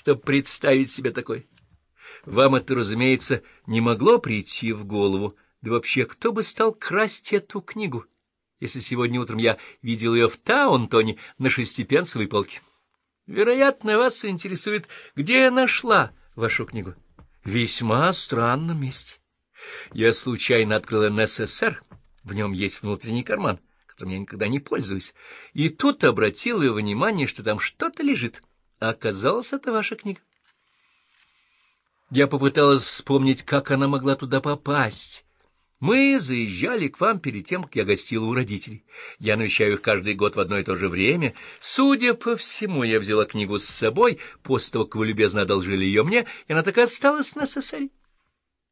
чтобы представить себе такой. Вам это, разумеется, не могло прийти в голову. Да вообще, кто бы стал красть эту книгу, если сегодня утром я видел ее в Таунтоне на шестипенсовой полке? Вероятно, вас интересует, где я нашла вашу книгу. Весьма странном месте. Я случайно открыл НССР, в нем есть внутренний карман, которым я никогда не пользуюсь, и тут обратил его внимание, что там что-то лежит. Оказалось, это ваша книга. Я попыталась вспомнить, как она могла туда попасть. Мы заезжали к вам перед тем, как я гостила у родителей. Я навещаю их каждый год в одно и то же время. Судя по всему, я взяла книгу с собой, после того, как вы любезно одолжили ее мне, и она так и осталась на СССР.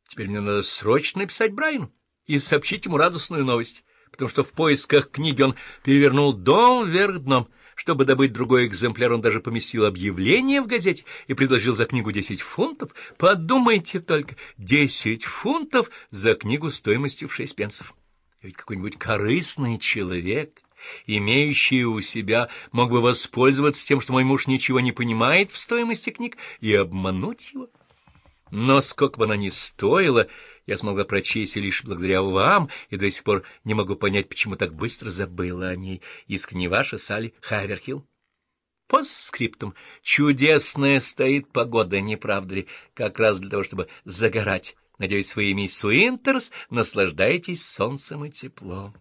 Теперь мне надо срочно написать Брайану и сообщить ему радостную новость, потому что в поисках книги он перевернул дом вверх дном. Чтобы добыть другой экземпляр, он даже поместил объявление в газете и предложил за книгу десять фунтов. Подумайте только, десять фунтов за книгу стоимостью в шесть пенсов. Ведь какой-нибудь корыстный человек, имеющий у себя, мог бы воспользоваться тем, что мой муж ничего не понимает в стоимости книг, и обмануть его. Но сколько бы она ни стоила, я смогла прочесть лишь благодаря вам, и до сих пор не могу понять, почему так быстро забыла о ней. Искренне ваша Салли Хаверхилл. Постскриптум. Чудесная стоит погода, не правда ли? Как раз для того, чтобы загорать. Надеюсь, вы, мисс Уинтерс, наслаждаетесь солнцем и теплом.